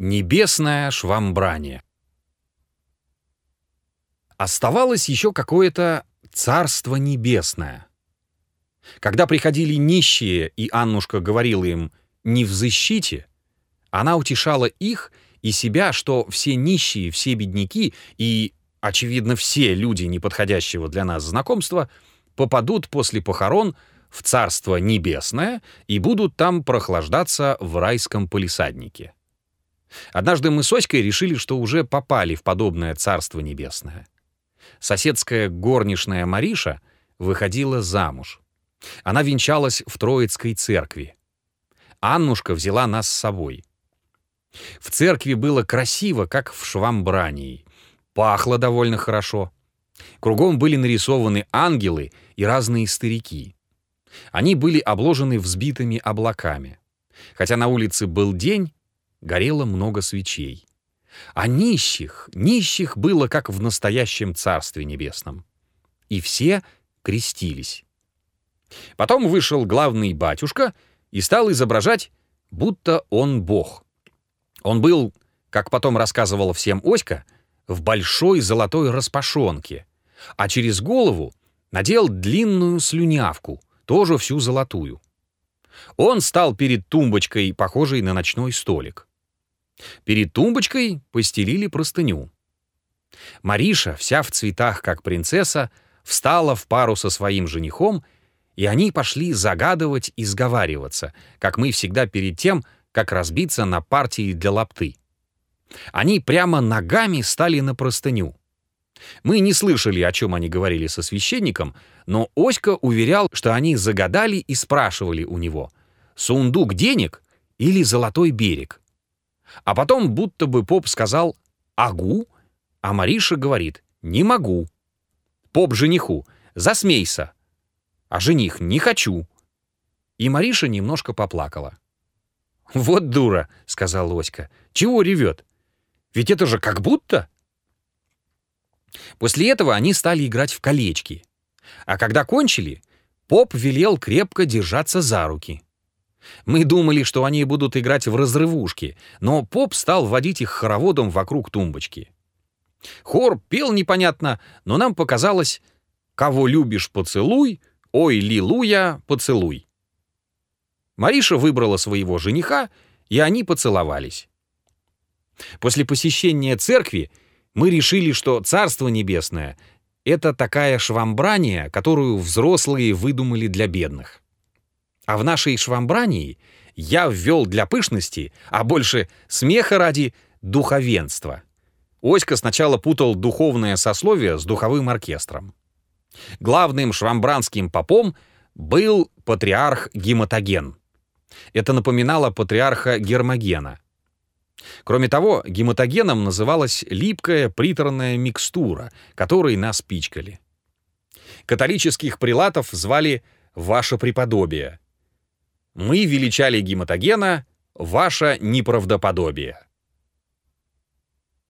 Небесное швамбрание. Оставалось еще какое-то царство небесное. Когда приходили нищие, и Аннушка говорила им «не взыщите», она утешала их и себя, что все нищие, все бедняки и, очевидно, все люди неподходящего для нас знакомства попадут после похорон в Царство Небесное и будут там прохлаждаться в райском полисаднике. Однажды мы с Оськой решили, что уже попали в подобное Царство Небесное. Соседская горничная Мариша выходила замуж. Она венчалась в Троицкой церкви. Аннушка взяла нас с собой. В церкви было красиво, как в Швамбрании. Пахло довольно хорошо. Кругом были нарисованы ангелы и разные старики. Они были обложены взбитыми облаками. Хотя на улице был день, горело много свечей. А нищих, нищих было, как в настоящем Царстве Небесном. И все крестились. Потом вышел главный батюшка и стал изображать, будто он бог. Он был, как потом рассказывала всем Оська, в большой золотой распашонке, а через голову надел длинную слюнявку, тоже всю золотую. Он стал перед тумбочкой, похожей на ночной столик. Перед тумбочкой постелили простыню. Мариша, вся в цветах, как принцесса, встала в пару со своим женихом, и они пошли загадывать и сговариваться, как мы всегда перед тем, как разбиться на партии для лапты. Они прямо ногами стали на простыню. Мы не слышали, о чем они говорили со священником, но Оська уверял, что они загадали и спрашивали у него, сундук денег или золотой берег. А потом будто бы поп сказал «агу», а Мариша говорит «не могу». Поп жениху «засмейся», а жених «не хочу». И Мариша немножко поплакала. «Вот дура», — сказал Оська. «Чего ревет? Ведь это же как будто...» После этого они стали играть в колечки. А когда кончили, поп велел крепко держаться за руки. Мы думали, что они будут играть в разрывушки, но поп стал водить их хороводом вокруг тумбочки. Хор пел непонятно, но нам показалось «Кого любишь, поцелуй, ой, лилуя, поцелуй». Мариша выбрала своего жениха, и они поцеловались. После посещения церкви мы решили, что Царство Небесное — это такая швамбрания, которую взрослые выдумали для бедных. А в нашей швамбрании я ввел для пышности, а больше смеха ради духовенства. Оська сначала путал духовное сословие с духовым оркестром. Главным швамбранским попом был патриарх Гематоген. Это напоминало патриарха Гермогена — Кроме того, гематогеном называлась липкая приторная микстура, которой нас пичкали. Католических прилатов звали «Ваше преподобие». Мы величали гематогена «Ваше неправдоподобие».